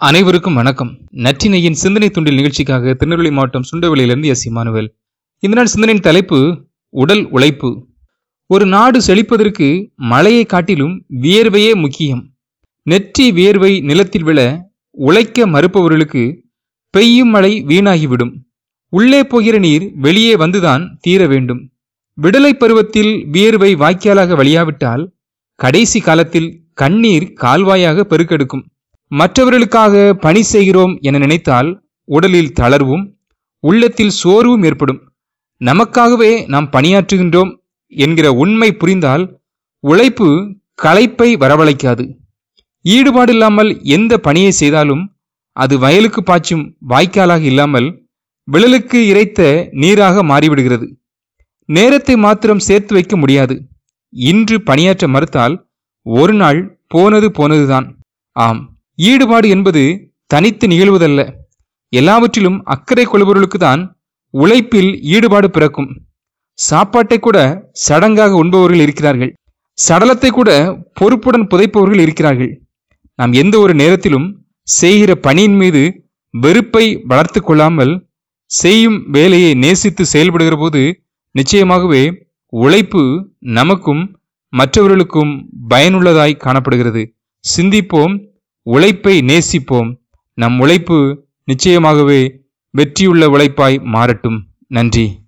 அனைவருக்கும் வணக்கம். நற்றினையின் சிந்தனை துண்டில் நிகழ்ச்சிக்காக திருநெல்வேலி மாவட்டம் சுண்டவெளியிலிருந்து எஸ். இமானுவேல். இந்த நாள் சிந்தனையின் தலைப்பு உடல் உழைப்பு. ஒரு நாடு செழிப்பதற்கு மழையை காட்டிலும் வியர்வையே முக்கியம். நெற்றி வியர்வை நிலத்தில் விழ உழைக்க மறுப்பவர்களுக்கு பெய்யும் மழை வீணாகிவிடும். உள்ளே போகிற நீர் வெளியே வந்துதான் தீர வேண்டும். விடலை பருவத்தில் வியர்வை வாய்க்காலாக வழியாவிட்டால் கடைசி காலத்தில் கண்ணீர் கால்வாயாக பெருக்கெடுக்கும். மற்றவர்களுக்காக பணி செய்கிறோம் என நினைத்தால் உடலில் தளர்வும் உள்ளத்தில் சோர்வும் ஏற்படும். நமக்காகவே நாம் பணியாற்றுகின்றோம் என்கிற உண்மை புரிந்தால் உழைப்பு களைப்பை வரவழைக்காது. ஈடுபாடில்லாமல் எந்த பணியை செய்தாலும் அது வயலுக்கு பாய்ச்சும் வாய்க்காலாக இல்லாமல் விழலுக்கு இறைத்த நீராக மாறிவிடுகிறது. நேரத்தை மாத்திரம் சேர்த்து வைக்க முடியாது. இன்று பணியாற்ற மறுத்தால் ஒரு நாள் போனது போனதுதான். ஆம். ஈடுபாடு என்பது தனித்து நிகழ்வதல்ல. எல்லாவற்றிலும் அக்கறை கொள்பவர்களுக்கு தான் உழைப்பில் ஈடுபாடு பிறக்கும். சாப்பாட்டை கூட சடங்காக உண்பவர்கள் இருக்கிறார்கள். சடலத்தை கூட பொறுப்புடன் புதைப்பவர்கள் இருக்கிறார்கள். நாம் எந்த ஒரு நேரத்திலும் செய்கிற பணியின் மீது வெறுப்பை வளர்த்து கொள்ளாமல் செய்யும் வேலையை நேசித்து செயல்படுகிற போது நிச்சயமாகவே உழைப்பு நமக்கும் மற்றவர்களுக்கும் பயனுள்ளதாய் காணப்படுகிறது. சிந்திப்போம் உழைப்பை நேசிப்போம். நம் உழைப்பு நிச்சயமாகவே வெற்றியுள்ள உழைப்பாய் மாறட்டும். நன்றி.